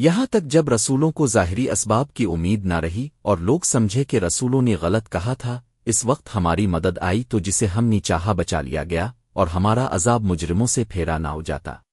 یہاں تک جب رسولوں کو ظاہری اسباب کی امید نہ رہی اور لوگ سمجھے کہ رسولوں نے غلط کہا تھا، اس وقت ہماری مدد آئی تو جسے ہم نے چاہا بچا لیا گیا اور ہمارا عذاب مجرموں سے پھیرا نہ ہو جاتا۔